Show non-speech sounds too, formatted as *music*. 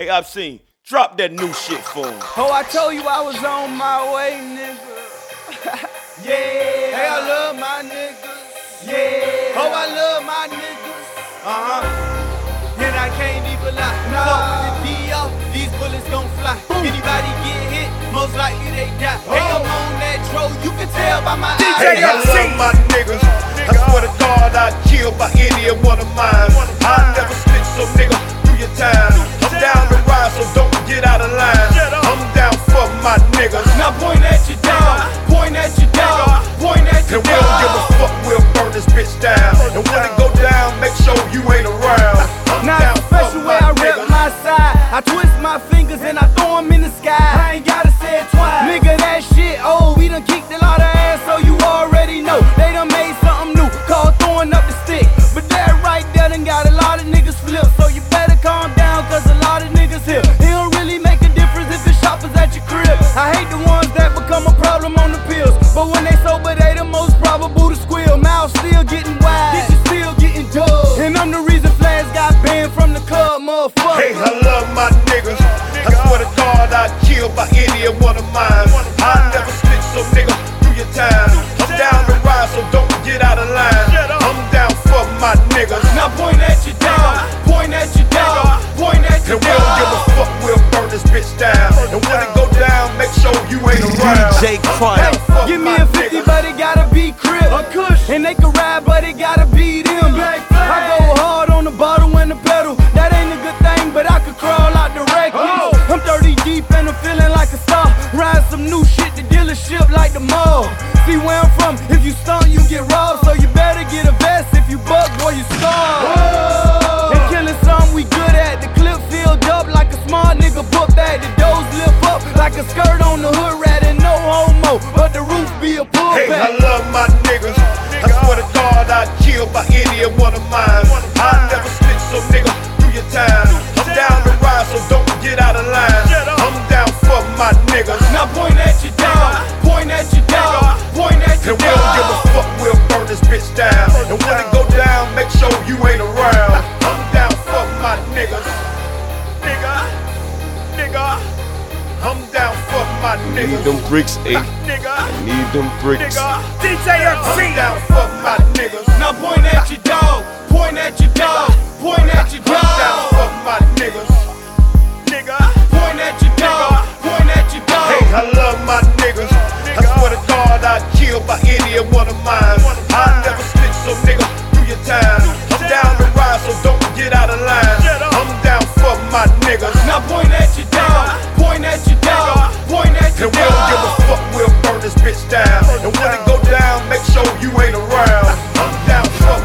Hey, I've seen. Drop that new shit for him. Oh, I told you I was on my way, nigga. *laughs* yeah. Hey, I love my niggas. Yeah. Oh, I love my niggas. Uh huh. And I can't even lie. Nah. Fuck with the D off, these bullets gon' fly. Anybody get hit, most likely they die. Hey, I'm on that tro, you can tell by my eyes. Hey, I love my niggas. I swear to God, I'd I twist my fingers and I throw them in the love my niggas. I swear to God, I'd kill by any one of mine. I never snitch, so nigga, do your time. I'm down to ride, so don't get out of line. I'm down for my niggas. Now point at your dog, point at your dog, point at your And we don't give a fuck, we'll burn this bitch down. And when it go down, make sure you ain't around. DJ I'm Crime. down Give me a 50, niggas. but it gotta be crib. A kush. And they can ride, but it gotta from, if you stunt, you get robbed. So you better get a vest. If you buck, boy, you starve. They killing something Eh? Need them bricks. Nigga, Need them bricks. DJ I'm down for my niggas. Now point at your dog, point at your dog, point at your I'm down dog, for my niggas. Nigga. point at your dog, point at your Hey. I love my niggas. I swear to God, I'd kill by any one of mine. I never snitch, so nigga, do your time. I'm down to ride, so don't get out of line. I'm down for my niggas. Now point at your dog, Point at your dog, point at your dog. And we don't give a fuck, we'll burn this bitch down. And when it go down, make sure you ain't around. I'm down, fuck.